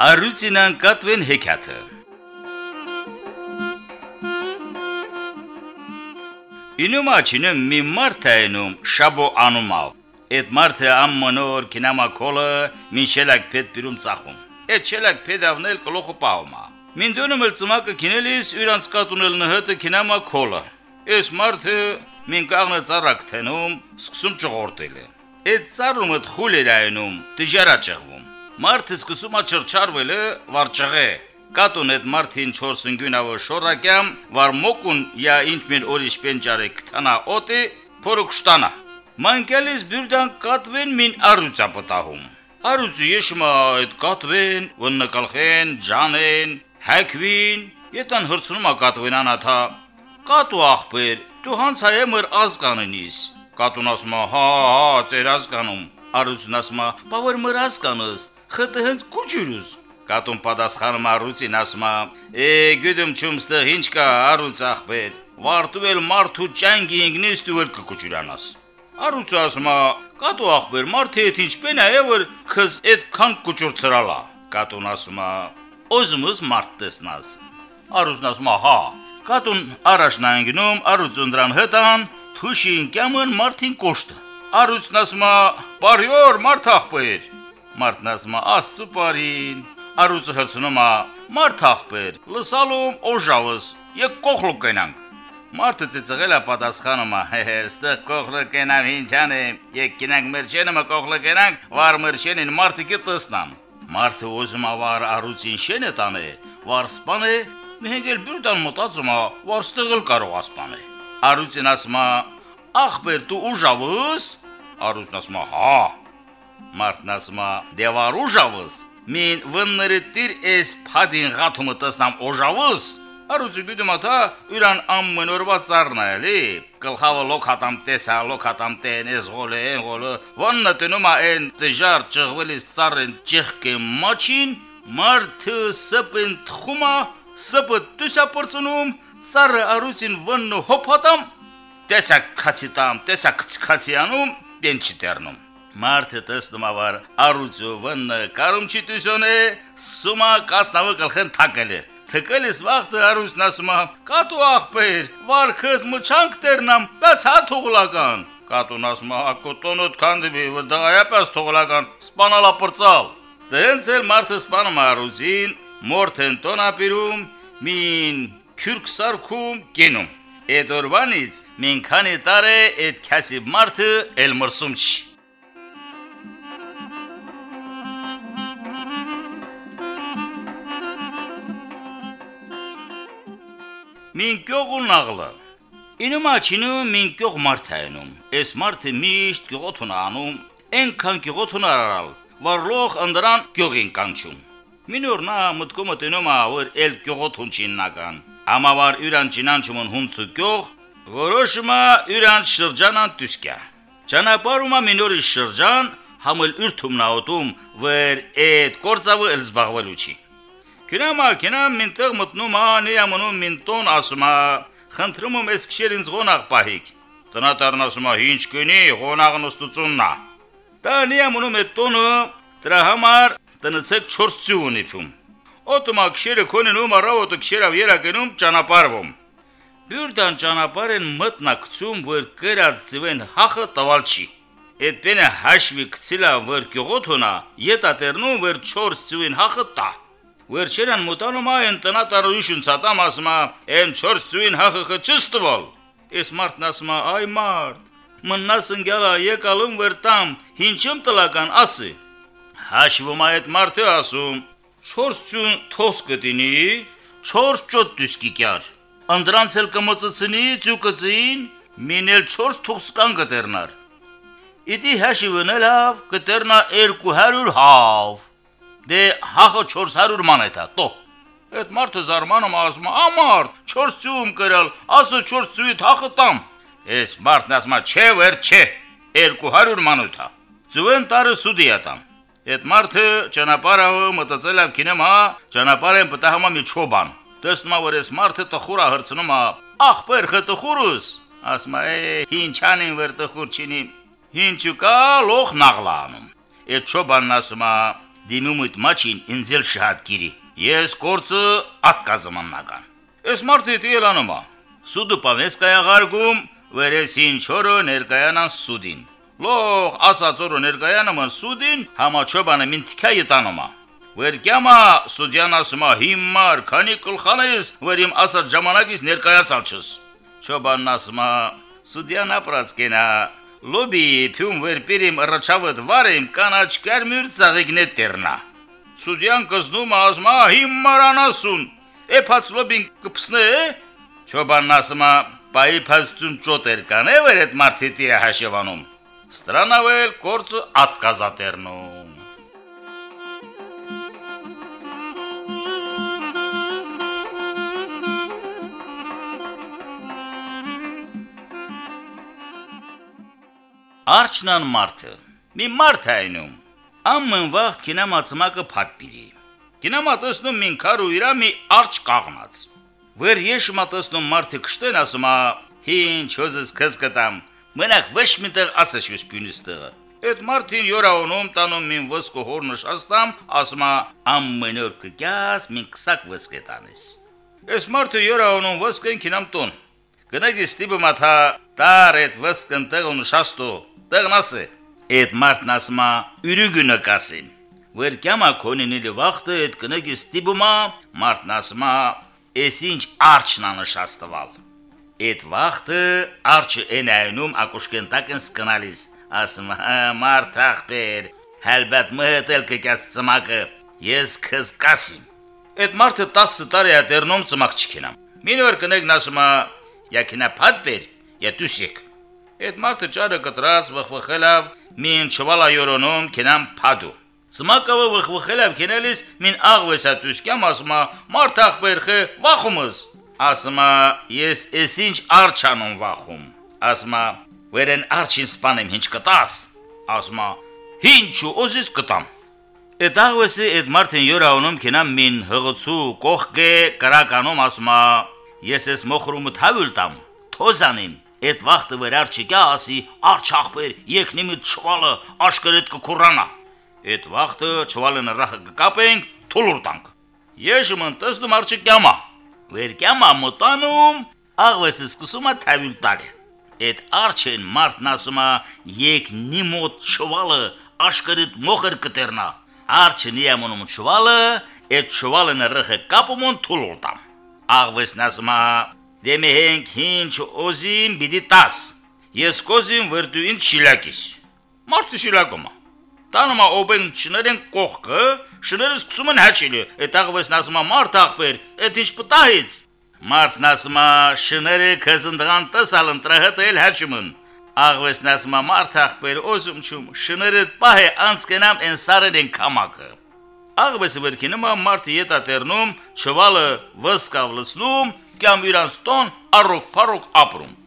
Արուցինան կատվեն հեքիաթը Ինում աչինը մի մարդ է ինում շաբո անումավ Այդ մարդը ամմոնոր կինամա կոլը մինչելակ պետ պիրում ծախում Այդ շելակ պետավնել կլոխը պահումա Մինդոնը մլծմակը կինելիս իրանց կատունել նհտը կինամա կոլը Այս մարդը մին կաղնը ծառակ թենում սկսում ճղորտել է Այդ ծառումը խուլ էր այնում, դժարա ճղվում։ Մարդը սկսում է չրչարվել, վարճղե։ Կատուն այդ մարդին 4 գյունավը շորակյամ, վար մոկուն յա ինքմեն օրիշ պենջարե կտանա օտի, փորոքշտանա։ Մանկելիս բյուրդան կատվեն մին արուծա պտահում։ Արուծի եշմա այդ կատվեն, վննակալխեն, ջանեն, հակվին, ետան հրցնում ա կատվեն անաթա։ Կատու աղբեր, դու հանց հայը մր ազգաննիս։ Կատուն ասում է. «Հա, հա, ծեր ազգանում»։ Արուսն ասում է. «Բավար մր ազգանս, խտը հենց կուջուրուս»։ Կատուն պատասխանում Արուսին ասում է. «Է, գյուդում չումստը ինչ կա Արուց ախպեր, վարտու էլ մարդու ճանգի ինգնես դու էլ կկուջուրանաս»։ Արուցը ասում է. «Կատու ախպեր, մարդը հետ ինչպեն է, որ քս այդքան կուջուր ծրալա»։ Կատուն ասում է. «Ոզումս մարդ տեսնաս»։ Արուսն ասում է. «Հա»։ Կատուն առաջն անգնում, Արուցուն դրան հտան, Թուշին կամն Մարտին կոշտը։ Արուցն ասում է. «Բարյոր մարդ ախպեր»։ Մարտն ասում է. «Աստծո բարին»։ Արուցը հրցնում է. «Մարդ ախպեր, լսալում օժավս, եկ կողլու կենանք»։ Մարտը ծծղել է պատասխանում է. «Հե, ստեղ կողլը կենամ ինչան է, եկ կենանք մերչենը մը կողլը կենանք, վար մերչենին մարտը կտսնան»։ Մարտը ուզում է վար արուցին շենը տանը, վար սպանը, մեհեգել բյուրդան մտածում է, վար ստեղել կարող ասպանը։ Արուցին ասում է. «Ախպեր դու ուժավս»։ Արուսն ասում է. «Հա»։ Մարտն ասում է. «Դեվար ուժավս»։ Մին վններտիր էս փադին գաթումը տեսնամ օժավս։ Արուցի դու մտա յուրան ամմնորվա ծառնա էլի։ Գլխավը լոքատամ տեսա լոքատամ տեն էս գոլը են գոլը։ Վոննը տնում է այն դժար ճղվելիս ծառեն ճեղկե մաչին։ Մարտը սպին թխումա սպը դուսա պրծնում ծառը արուցին վննը հոփատամ, տեսակ քացիտամ, տեսակ քցքացիանում, դեն չտերնում։ Մարտը տեսնում ավար արուցը վննը կարումչի դուսոնե, սումա կասնավը կլխեն թակելը։ Թկելիս վախտը արուսն ասում է. «Կատու ախպեր, վարքս մչանք տերնամ, բայց հա թողլական»։ Կատուն ասում է. «Ակոտոնոտ քանդվի, վդայապես թողլական, սպանալա պրծալ»։ Դենց էլ մարդը սպանում արուծին, մորթեն տոնապիրում, մին քյուրք սարքում կենում։ Այդ օրվանից մին քանի տարե այդ քասի մարդը էլ մրսում չի։ Մին կողուն աղլը Ինում աչինում մին կող մարդ հայնում։ Այս մարդը միշտ կողոթուն անում, այնքան կողոթուն արարալ, վարլող անդրան կողին կանչում։ Մինորնա մտկոմը տնում ա որ էլ կողոթուն չիննական Ամավար յուրան ճինանչումն հունցու գյուղ, որոշումա յուրան շրջանան տուսկա։ Ճանապարհումա մինորի շրջան համել ուրթում նաոտում վեր այդ կորցավը էլ զբաղվելու չի։ Կինամա կինամ մինտեղ մտնում ա նիամնում մինտոն ասումա խնդրում եմ ես քշեր ինձ ղոնաղ պահիկ։ Տնատարն ասում է ինչ կնի ղոնաղն ըստություննա։ Դա նիամնում է տոնը դրա համար տնեցեք 4 ծու ունիփում։ Օտոմակշերը քոնենում առավոտը քշերավ երակենում ճանապարհվում։ Բյուրդան ճանապարհեն մտնակցում, որ կրած զվեն հախը տվալ չի։ Էդպենը հաշվի կցիլա որ գողոթոնա, ետատերնում որ 4 ծուին հախը տա վերջերան մտանում այն տնատարություն ցատամ ասում է այն 4 ծույն հախը չստվալ ես մարդն ասում է այ մարդ մնաս ընկալա եկալում վերտամ ինչում տլական ասի հաշվում է այդ մարդը ասում 4 ծույն թոս կդինի 4 ճոտ դիսկիկյար անդրանց էլ կմոծցնի ծուկծին մինել 4 թուքսկան կդեռնար Իտի հաշիվն էլ հավ կտերնա 200 հավ Դե հախը 400 մանետա, տո։ Այդ մարդը զարմանում ասում է, «Ամարդ, 4 ծում կրալ, ասը 4 ծուի հախը տամ»։ Էս մարդն ասում է, «Չէ, վեր չէ, 200 մանութա»։ Ծուեն տարը սուդիա տամ։ Այդ մարդը ճանապարհը մտածել ավ կինեմ, հա, ճանապարհեն պտահամա մի չոբան։ Տեսնում որ այս մարդը տխուրա հրցնում է, ախպեր խտխուրուս։ Ասում է, ինչանին վեր տխուր չինի։ Ինչու կա լոխ նաղլանում։ Այդ չոբանն ասում է, դիմումիտ մաչին ինձել շատ գիրի։ Ես կորցը ատկազմաննական։ Ես մարդի դիելանոմա։ Սուդը պավեսկայա գարգում, վերեսին չորը ներկայանան սուդին։ Լող ասածորը ներկայանան սուդին, համաչոբանը մին թքա յետանոմա։ Վերկյամա սուդյան ասմա հիմար, քանի կլխանես, վերիմ ասած ժամանակից ներկայացալ չս։ Չոբանն ասմա սուդյան ապրած կենա, լոբի փյում վերպիրիմ առաջավդ վարեմ կանաչ կարմյուր ծաղիկներ տերնա։ Սուդյան կզնում ասմա հիմարանասուն, էփած լոբին կպսնե, չոբանն ասմա Պայի փաստուն ճոտեր կանե վեր այդ մարտիտի հաշևանում։ Ստրանավել կորցը ատկազատերնում։ Արչնան մարդը։ Մի մարդ այնում։ Ամեն վաղտ կինամացմակը փաթպիրի։ Կինամատսնում մին քարու իրա մի արչ կաղնած։ Վեր ես մատսնում մարդը կշտեն ասումա, հինչ հոզս քս կտամ։ Մենակ ոչ միտեղ ասես ես պյունիստը։ Այդ մարդին յորաոնում տանում մին ոսկո հորնշ աստամ, ասումա ամեն օր կգյաս մին քսակ ոսկետանես։ Այս մարդը յորաոնում ոսկեն կինամ տուն։ Գնագի ստիբը մաթա տար այդ ոսկն տեղուն շաստո տեղնասը։ Այդ մարդն ասմա յուրուգունը կասին։ Վեր կյամա քոնինիլի վախտը այդ կնագի ստիբումա մարդն ասմա էս ինչ արչն անշաստվալ։ Այդ վախտը արչը ենայնում ակուշկենտակն սկնալիս։ Ասմա մարդ ախպեր, հալբատ մհտել կկաս ծմակը, ես քս կասին։ Այդ մարդը 10 տարի է դեռնում ծմակ չքինամ։ Մինոր կնեգն ասմա, յակինա փաթբեր, յետուսիկ։ Այդ մարդը ճարը կտրած վխվխելավ մին չվալա յորոնում կենամ փադու։ Ծմակավը վխվխելավ կենելիս մին աղվեսա տուսկյամ ասմա մարդ ախբերխը վախումս։ Ասմա ես ես ինչ արչանում վախում։ Ասմա վերեն արչին սպանեմ ինչ կտաս։ Ասմա ինչու օզիս կտամ։ Այդ աղվեսի այդ մարդին յորաունում կենամ մին հղոցու կողկե կրականում ասմա ես ես մոխրումը թավül տամ թոզանիմ Այդ վախտը վերար չկա ասի, արչ ախպեր, եկնիմի չվալը աշկրետ կկուրանա։ Այդ վախտը չվալը նրախը կկապենք, թուլուր տանք։ Եշում ընտեսնում արջը կյամա։ Վեր կյամա մտանում, աղվեսը սկսում է թավյուլ տալի։ Այդ արջեն մարդն ասում է, եկ նիմոտ չվալը աշկրետ մոխր կտերնա։ Արջը նիամոնում չվալը, այդ չվալը նրախը կապումոն թուլուր տամ։ Աղվեսն ասում է, Դե մենք ինչ օզիմ բիդի տաս։ Ես կոզիմ վրդու ինձ շիլակիս։ Մարդը շիլակոմա։ Տանոմա օբեն շներեն կողքը, շները սկսում են հաչիլը։ Այդ աղվեսն ասում է մարդ աղբեր, այդ ինչ պտահից։ Մարդն ասում է շները քզնդղան տսալ ընտրահտել հաչումն։ Աղվեսն ասում է մարդ աղբեր օզում չում, շները պահե անցկենամ են սարեն են կամակը։ Աղվեսը վերքինում է մարդը ետա տերնում, չվալը վսկավ լսնում, կամ իրանց տոն առոք փառոք ապրում։